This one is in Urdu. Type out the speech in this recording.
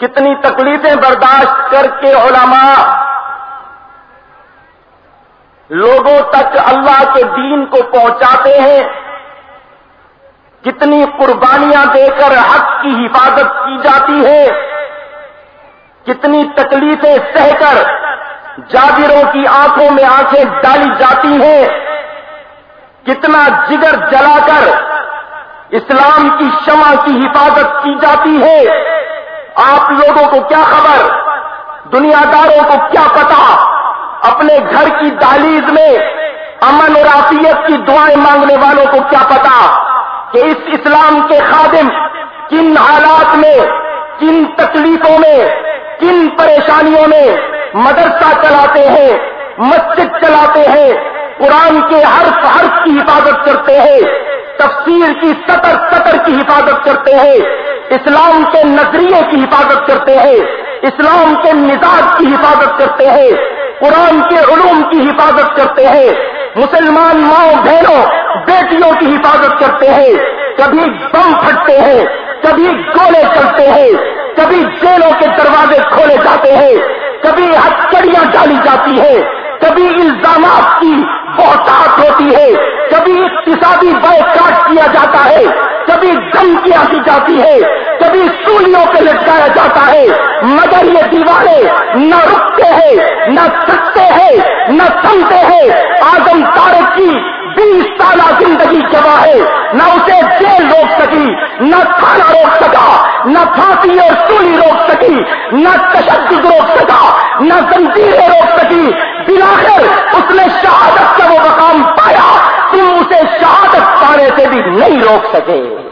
کتنی تکلیفیں برداشت کر کے علماء، لوگوں تک اللہ کے دین کو پہنچاتے ہیں، کتنی قربانیاں دے کر حق کی حفاظت کی جاتی ہے، کتنی تکلیفیں سہ کر جاگروں کی آنکھوں میں آنکھیں ڈالی جاتی ہیں، کتنا جگر جلا کر اسلام کی شمع کی حفاظت کی جاتی ہے۔ آپ لوگوں کو کیا خبر؟ دنیا داروں کو کیا پتا اپنے گھر کی دہلیز میں امن اور آفیت کی دعائیں مانگنے والوں کو کیا پتا کہ اس اسلام کے خادم کن حالات میں، کن تکلیفوں میں، کن پریشانیوں میں مدرسہ چلاتے ہیں، مسجد چلاتے ہیں، قرآن کے ہر حرف کی حفاظت کرتے ہیں، تفسیر کی سطر سطر کی حفاظت کرتے ہیں اسلام کے نظریے کی حفاظت کرتے ہیں، اسلام کے مزاج کی حفاظت کرتے ہیں، قرآن کے علوم کی حفاظت کرتے ہیں، مسلمان ماؤں بہنوں، بیٹیوں کی حفاظت کرتے ہیں۔ کبھی بم پھٹتے ہیں، کبھی گولے چلتے ہیں، کبھی جیلوں کے دروازے کھولے جاتے ہیں، کبھی ہتکڑیاں ڈالی جاتی ہیں، کبھی الزامات کی بہتات ہوتی ہے، کبھی اقتصادی کاٹ کیا جاتا ہے۔ کبھی دھمکیاں دی جاتی ہے۔ کبھی سولیوں پہ لٹکایا جاتا ہے۔ مگر یہ دیوارے نہ رکتے ہیں، نہ سکتے ہیں، نہ سمتے ہیں۔ آدم تارک کی بیس سالہ زندگی گواہ ہے۔ نہ اسے جیل روک سکی، نہ کھانا روک سکا، نہ پھانسی اور سولی روک سکی، نہ تشدد روک سکا، نہ زنجیریں روک سکی۔ بلاخر اس نے شہادت کا وہ مقام پایا۔ تم اسے شہادت پانے سے بھی نہیں روک سکے۔